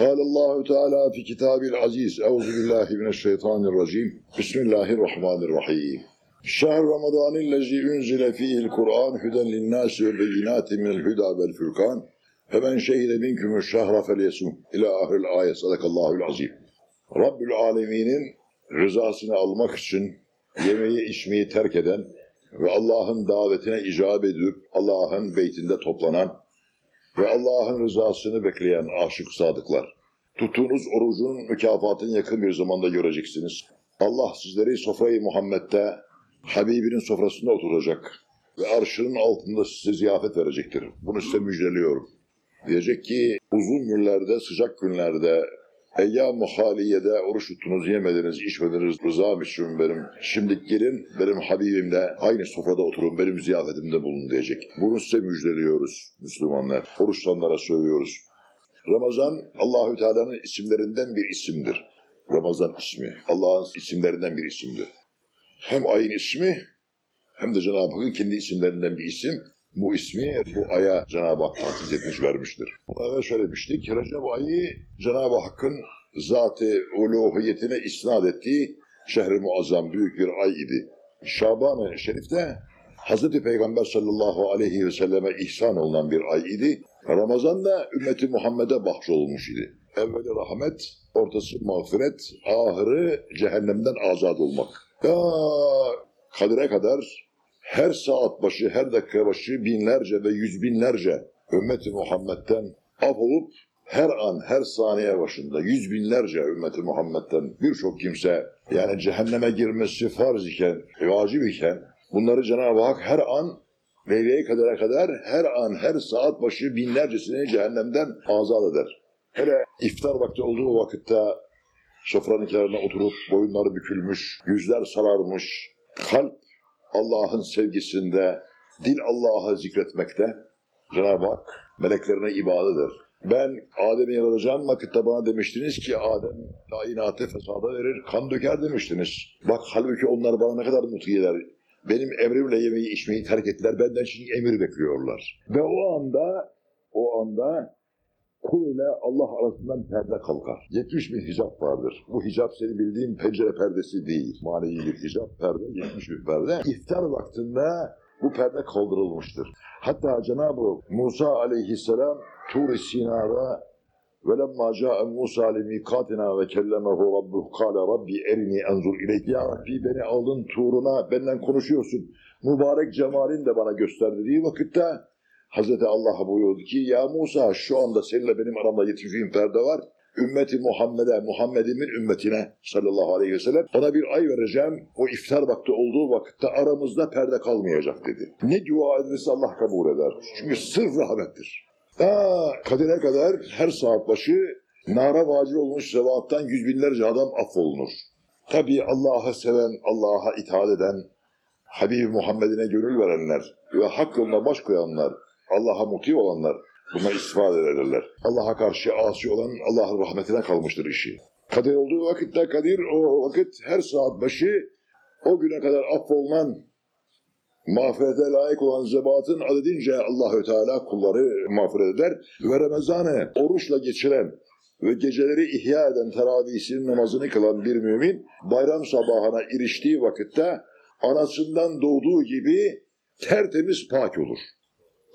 قال الله تعالى في كتابه العزيز أعوذ بالله من الشيطان الرجيم بسم الله الرحمن الرحيم شهر رمضان الذي أنزل فيه القرآن هدى للناس وبينات من الهدى والفرقان فمن شهد منكم الشهر فليسم إلى آخر الآية صدق الله العظيم Rabbül Alemin'in rızasını almak için yemeği içmeyi terk eden ve Allah'ın davetine icap edip Allah'ın beytinde toplanan ve Allah'ın rızasını bekleyen aşık sadıklar. Tuttuğunuz orucun mükafatını yakın bir zamanda göreceksiniz. Allah sizleri sofrayı Muhammed'de Habibinin sofrasında oturacak ve arşının altında size ziyafet verecektir. Bunu size müjdeliyorum. Diyecek ki uzun günlerde, sıcak günlerde, eyyam-ı haliyede oruç tuttunuz, yemediniz, içmediniz, rızam için benim. Şimdi gelin benim Habibimle aynı sofrada oturun, benim ziyafetimde bulun diyecek. Bunu size müjdeliyoruz Müslümanlar. Oruçlanlara söylüyoruz. Ramazan Allahü Teala'nın isimlerinden bir isimdir. Ramazan ismi Allah'ın isimlerinden bir isimdir. Hem ayın ismi hem de Cenab-ı Hakk'ın kendi isimlerinden bir isim. Bu ismi bu aya Cenab-ı Hak tahsis etmiş vermiştir. Evvel söylemiştik. Recep ayı Cenab-ı Hakk'ın zat-ı uluhiyetine isnat ettiği şehri muazzam büyük bir ay idi. Şaban-ı Şerif'te Hazreti Peygamber sallallahu aleyhi ve selleme ihsan olunan bir ay idi. Ramazan da ümmeti Muhammed'e bahşolmuş idi. Evveli rahmet, ortası mağfiret, ahırı cehennemden azat olmak. Ya kadire kadar her saat başı, her dakika başı binlerce ve yüz binlerce ümmeti Muhammed'den af olup her an, her saniye başında yüz binlerce ümmeti Muhammed'den birçok kimse yani cehenneme girmesi farz iken, vacip iken bunları Cenab-ı Hak her an Leyleye kadara kadar her an, her saat başı binlercesini cehennemden azat eder. Hele iftar vakti olduğu vakitte sofranın kenarına oturup boyunları bükülmüş, yüzler sararmış, kalp Allah'ın sevgisinde, dil Allah'ı zikretmekte, Cenab-ı Hak meleklerine ibadedir. Ben Adem'i yaratacağım vakitte bana demiştiniz ki Adem kainatı fesada verir, kan döker demiştiniz. Bak halbuki onlar bana ne kadar mutlu eder. Benim emrimle yemeği içmeyi terk ettiler. Benden şimdi emir bekliyorlar. Ve o anda, o anda kul ile Allah arasından perde kalkar. 70 bin hicap vardır. Bu hicap senin bildiğin pencere perdesi değil. Manevi bir hicap perde, 70 bin perde. İftar vaktinde bu perde kaldırılmıştır. Hatta Cenab-ı Musa aleyhisselam Tur-i Sina'da وَلَمَّا جَاءَ مُوسَى لِمِيقَاتِنَا وَكَلَّمَهُ رَبُّهُ قَالَ رَبِّ اَرِنِي اَنْظُرْ اِلَيْكِ Ya Rabbi beni aldın Tur'una, benden konuşuyorsun. Mübarek cemalin de bana göster dediği vakitte Hazreti Allah buyurdu ki Ya Musa şu anda seninle benim aramda yetiştiğim perde var. Ümmeti Muhammed'e, Muhammed'imin ümmetine sallallahu aleyhi ve sellem ona bir ay vereceğim. O iftar vakti olduğu vakitte aramızda perde kalmayacak dedi. Ne dua edilirse Allah kabul eder. Çünkü sırf rahmettir. Ta kadere kadar her saat başı nara vacil olmuş zevattan yüz binlerce adam affolunur. Tabi Allah'ı seven, Allah'a itaat eden, Habib Muhammed'ine gönül verenler ve hak yoluna baş koyanlar, Allah'a muti olanlar buna istifade ederler. Allah'a karşı asi olan Allah'ın rahmetine kalmıştır işi. Kadir olduğu vakitte Kadir o vakit her saat başı o güne kadar affolunan mağfirete layık olan zebatın adedince Allahü Teala kulları mağfiret eder ve Ramazan'ı oruçla geçiren ve geceleri ihya eden teravihisinin namazını kılan bir mümin bayram sabahına eriştiği vakitte anasından doğduğu gibi tertemiz pak olur.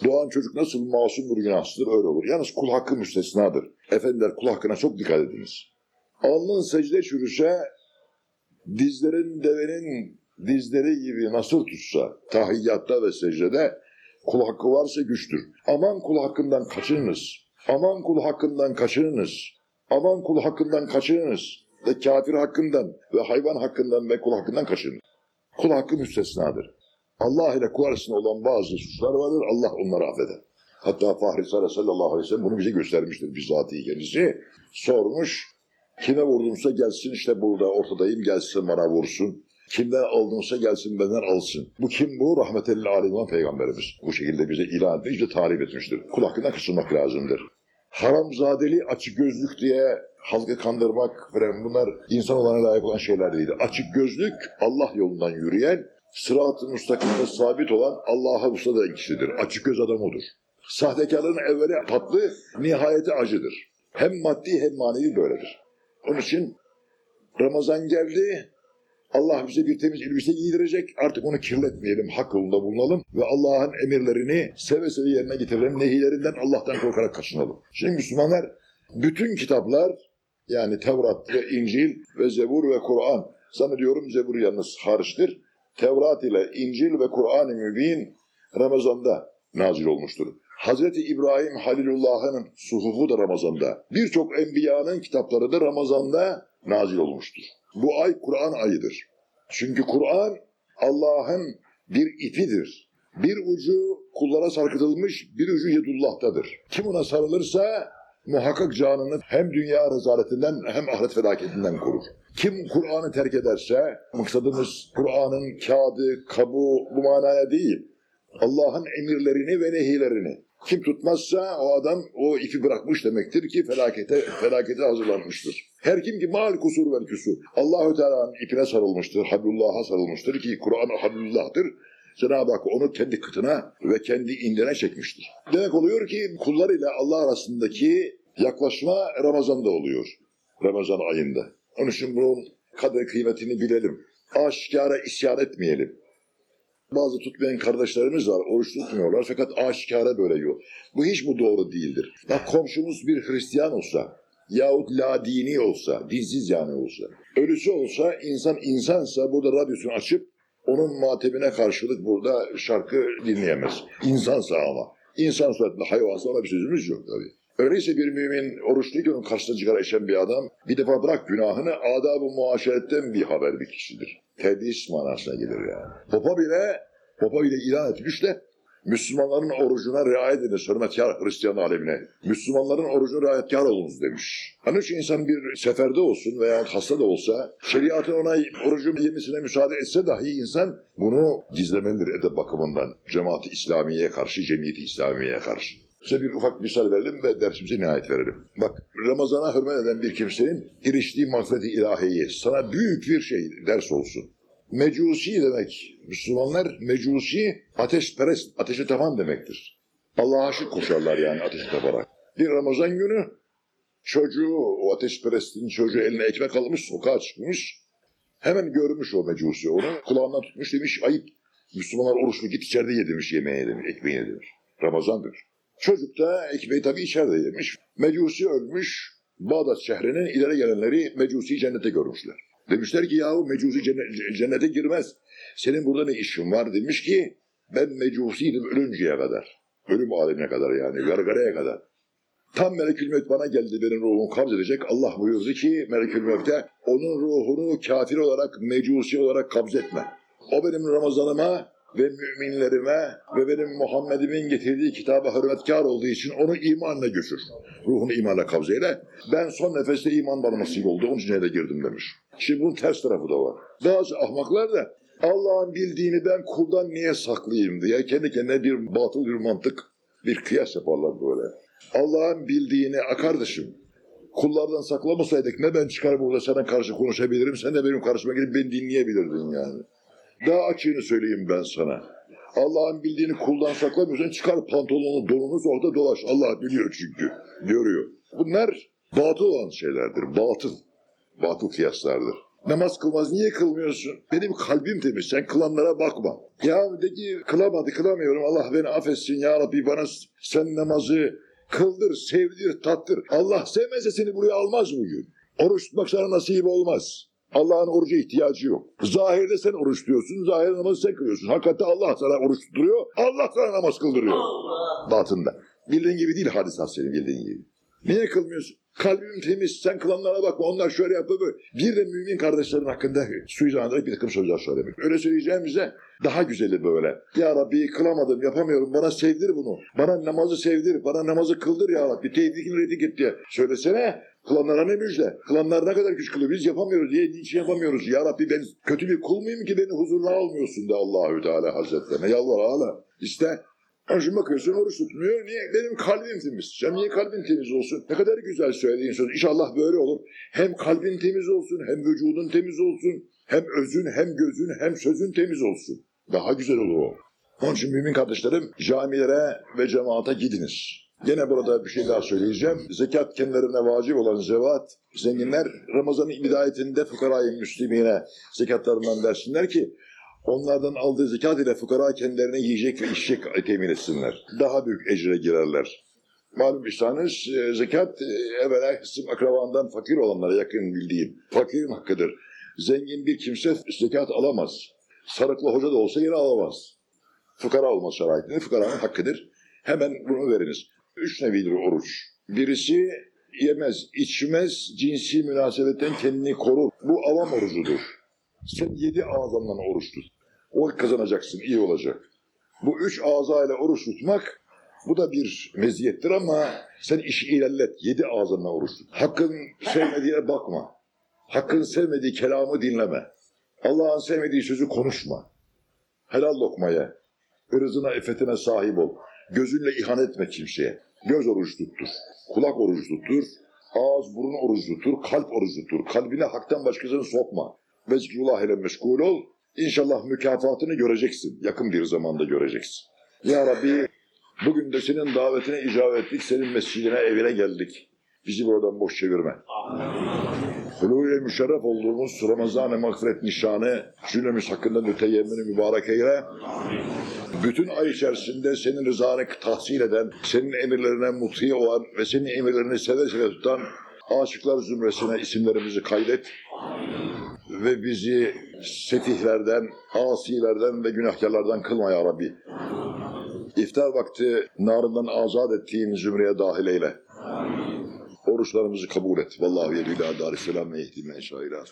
Doğan çocuk nasıl masumdur, günahsızdır öyle olur. Yalnız kul hakkı müstesnadır. Efendiler kul hakkına çok dikkat ediniz. Alnın secde çürüse, dizlerin devenin dizleri gibi nasıl tutsa tahiyyatta ve secdede kul hakkı varsa güçtür. Aman kul hakkından kaçınınız. Aman kul hakkından kaçınınız. Aman kul hakkından kaçınınız. Ve kafir hakkından ve hayvan hakkından ve kul hakkından kaçının. Kul hakkı müstesnadır. Allah ile kul olan bazı suçlar vardır. Allah onları affeder. Hatta Fahri sallallahu aleyhi ve sellem bunu bize göstermiştir bizzatihi kendisi. Sormuş, kime vurdumsa gelsin işte burada ortadayım gelsin bana vursun. Kimden aldınsa gelsin benden alsın. Bu kim bu? Rahmetellil alem olan peygamberimiz. Bu şekilde bize ilan etmiş, bize tarif etmiştir. Kul hakkından kaçınmak lazımdır. Haramzadeli, açık gözlük diye halkı kandırmak falan bunlar insan olana layık olan şeyler değildir. Açık gözlük Allah yolundan yürüyen, sırat-ı müstakimde sabit olan Allah'a usta kişidir. Açık göz adam odur. Sahtekarlığın evveli tatlı, nihayeti acıdır. Hem maddi hem manevi böyledir. Onun için Ramazan geldi. Allah bize bir temiz elbise giydirecek. Artık onu kirletmeyelim, hak yolunda bulunalım ve Allah'ın emirlerini seve seve yerine getirelim. Nehilerinden Allah'tan korkarak kaçınalım. Şimdi Müslümanlar bütün kitaplar yani Tevrat ve İncil ve Zebur ve Kur'an zannediyorum Zebur yalnız hariçtir. Tevrat ile İncil ve Kur'an-ı Mübin Ramazan'da nazil olmuştur. Hazreti İbrahim Halilullah'ın suhufu da Ramazan'da. Birçok enbiyanın kitapları da Ramazan'da nazil olmuştur. Bu ay Kur'an ayıdır. Çünkü Kur'an Allah'ın bir ipidir. Bir ucu kullara sarkıtılmış, bir ucu Yedullah'tadır. Kim ona sarılırsa muhakkak canını hem dünya rezaletinden hem ahiret felaketinden korur. Kim Kur'an'ı terk ederse, maksadımız Kur'an'ın kağıdı, kabuğu bu manaya değil, Allah'ın emirlerini ve nehilerini kim tutmazsa o adam o ipi bırakmış demektir ki felakete felakete hazırlanmıştır. Her kim ki mal kusur ver küsur. Allahü Teala'nın ipine sarılmıştır, Hablullah'a sarılmıştır ki Kur'an Hablullah'tır. Cenab-ı Hak onu kendi kıtına ve kendi indine çekmiştir. Demek oluyor ki kullar ile Allah arasındaki yaklaşma Ramazan'da oluyor. Ramazan ayında. Onun için bunun kader kıymetini bilelim. Aşikara isyan etmeyelim. Bazı tutmayan kardeşlerimiz var, oruç tutmuyorlar fakat aşikara böyle yiyor. Bu hiç bu doğru değildir. Ya komşumuz bir Hristiyan olsa yahut la dini olsa, dinsiz yani olsa, ölüsü olsa, insan insansa burada radyosunu açıp onun matebine karşılık burada şarkı dinleyemez. İnsansa ama. İnsan suretinde hayvansa ona bir sözümüz yok tabii. Öyleyse bir mümin oruçluyken onun karşısına sigara içen bir adam bir defa bırak günahını adab-ı muaşeretten bir haber bir kişidir. Tedris manasına gelir yani. Papa bile, Papa bile ilan etmiş de Müslümanların orucuna riayet ediniz hürmetkar Hristiyan alemine. Müslümanların orucuna riayetkar olunuz demiş. Hani için insan bir seferde olsun veya hasta da olsa şeriatın ona orucu yemesine müsaade etse dahi insan bunu gizlemelidir edep bakımından. Cemaat-i İslamiye'ye karşı, cemiyeti İslamiye'ye karşı. Size bir ufak misal verelim ve dersimize nihayet verelim. Bak Ramazan'a hürmet eden bir kimsenin eriştiği mağfireti ilahiye sana büyük bir şey ders olsun. Mecusi demek Müslümanlar mecusi ateşperest, ateşe tapan demektir. Allah'a aşık koşarlar yani ateşe taparak. Bir Ramazan günü çocuğu, o ateşperestin çocuğu eline ekmek almış, sokağa çıkmış. Hemen görmüş o mecusi onu. Kulağından tutmuş demiş ayıp. Müslümanlar oruçlu git içeride ye demiş yemeğe demiş, ekmeği demiş. Ramazandır. Çocuk da ekmeği tabii içeride yemiş. Mecusi ölmüş. Bağdat şehrinin ileri gelenleri Mecusi'yi cennete görmüşler. Demişler ki yahu Mecusi cennete girmez. Senin burada ne işin var? Demiş ki ben Mecusiydim ölünceye kadar. Ölüm alemine kadar yani gargaraya kadar. Tam Melekül Mevt bana geldi benim ruhumu kabz edecek. Allah buyurdu ki Melekül Mevt'e onun ruhunu kafir olarak, mecusi olarak kabz etme. O benim Ramazanıma ve müminlerime ve benim Muhammed'imin getirdiği kitaba hürmetkar olduğu için onu imanla götür. Ruhunu imanla kabzeyle. Ben son nefeste iman bana nasip oldu. Onun için de girdim demiş. Şimdi bunun ters tarafı da var. Bazı ahmaklar da Allah'ın bildiğini ben kuldan niye saklayayım diye kendi kendine bir batıl bir mantık, bir kıyas yaparlar böyle. Allah'ın bildiğini, a kardeşim, kullardan saklamasaydık ne ben çıkar burada sana karşı konuşabilirim, sen de benim karşıma gelip beni dinleyebilirdin yani. Daha açığını söyleyeyim ben sana. Allah'ın bildiğini kuldan saklamıyorsan çıkar pantolonunu, donunu orada dolaş. Allah biliyor çünkü. Görüyor. Bunlar batıl olan şeylerdir. Batıl. Batıl kıyaslardır. Namaz kılmaz. Niye kılmıyorsun? Benim kalbim temiz. Sen kılanlara bakma. Ya de ki kılamadı, kılamıyorum. Allah beni affetsin. Ya Rabbi bana sen namazı kıldır, sevdir, tattır. Allah sevmezse seni buraya almaz bugün. Oruç tutmak sana nasip olmaz. Allah'ın oruca ihtiyacı yok. Zahirde sen oruç tutuyorsun, zahir namazı sen kılıyorsun. Hakikaten Allah sana oruç tutturuyor, Allah sana namaz kıldırıyor. Batında. Bildiğin gibi değil hadisat senin bildiğin gibi. Niye kılmıyorsun? Kalbim temiz, sen kılanlara bakma, onlar şöyle yapıyor böyle. Bir de mümin kardeşlerin hakkında suizandırarak bir takım sözler söylemek. Öyle söyleyeceğimize daha güzeli böyle. Ya Rabbi kılamadım, yapamıyorum, bana sevdir bunu. Bana namazı sevdir, bana namazı kıldır ya Rabbi. Tevfikini redik et diye. Söylesene, Kılanlara ne müjde? Kılanlar ne kadar güç kılıyor? Biz yapamıyoruz diye niçin yapamıyoruz? Ya Rabbi ben kötü bir kul muyum ki beni huzuruna almıyorsun de Allahü Teala Hazretlerine. Yalvar ağla. İşte Şimdi bakıyorsun oruç tutmuyor. Niye? Benim kalbim temiz. Sen niye kalbin temiz olsun? Ne kadar güzel söylediğin söz. İnşallah böyle olur. Hem kalbin temiz olsun, hem vücudun temiz olsun, hem özün, hem gözün, hem sözün temiz olsun. Daha güzel olur o. Onun için mümin kardeşlerim camilere ve cemaate gidiniz. Gene burada bir şey daha söyleyeceğim. Zekat kendilerine vacip olan zevat, zenginler Ramazan'ın bidayetinde fukarayı müslimine zekatlarından versinler ki onlardan aldığı zekat ile fukara kendilerine yiyecek ve içecek temin etsinler. Daha büyük ecre girerler. Malum bilirsiniz e, zekat e, evvela kısım akrabandan fakir olanlara yakın bildiğim fakirin hakkıdır. Zengin bir kimse zekat alamaz. Sarıklı hoca da olsa yine alamaz. Fukara olma şaraitinde fukaranın hakkıdır. Hemen bunu veriniz. Üç nevidir oruç. Birisi yemez, içmez, cinsi münasebetten kendini korur. Bu avam orucudur. Sen yedi ağzından oruç tut. O kazanacaksın, iyi olacak. Bu üç ağza ile oruç tutmak, bu da bir meziyettir ama sen işi ilerlet, yedi ağzından oruç tut. Hakkın sevmediğine bakma. Hakkın sevmediği kelamı dinleme. Allah'ın sevmediği sözü konuşma. Helal lokmaya, ırzına, iffetine sahip ol. Gözünle ihanet etme kimseye. Göz oruç tuttur, kulak oruç tuttur, ağız burun oruç tuttur, kalp oruç tuttur. Kalbine haktan başkasını sokma. Ve zikrullah ile meşgul ol. İnşallah mükafatını göreceksin. Yakın bir zamanda göreceksin. Ya Rabbi bugün de senin davetine icabet ettik. Senin mescidine, evine geldik. Bizi buradan boş çevirme. Hulû-i müşerref olduğumuz Ramazan-ı mağfiret nişanı cümlemiz hakkında müteyyemmini mübarek eyle. Bütün ay içerisinde senin rızanı tahsil eden, senin emirlerine muti olan ve senin emirlerini seve seve tutan aşıklar zümresine isimlerimizi kaydet ve bizi setihlerden, asilerden ve günahkarlardan kılma ya Rabbi. İftar vakti narından azat ettiğin zümreye dahil eyle. Oruçlarımızı kabul et. Vallahu yedü ila darisselam ve yehdi men şaira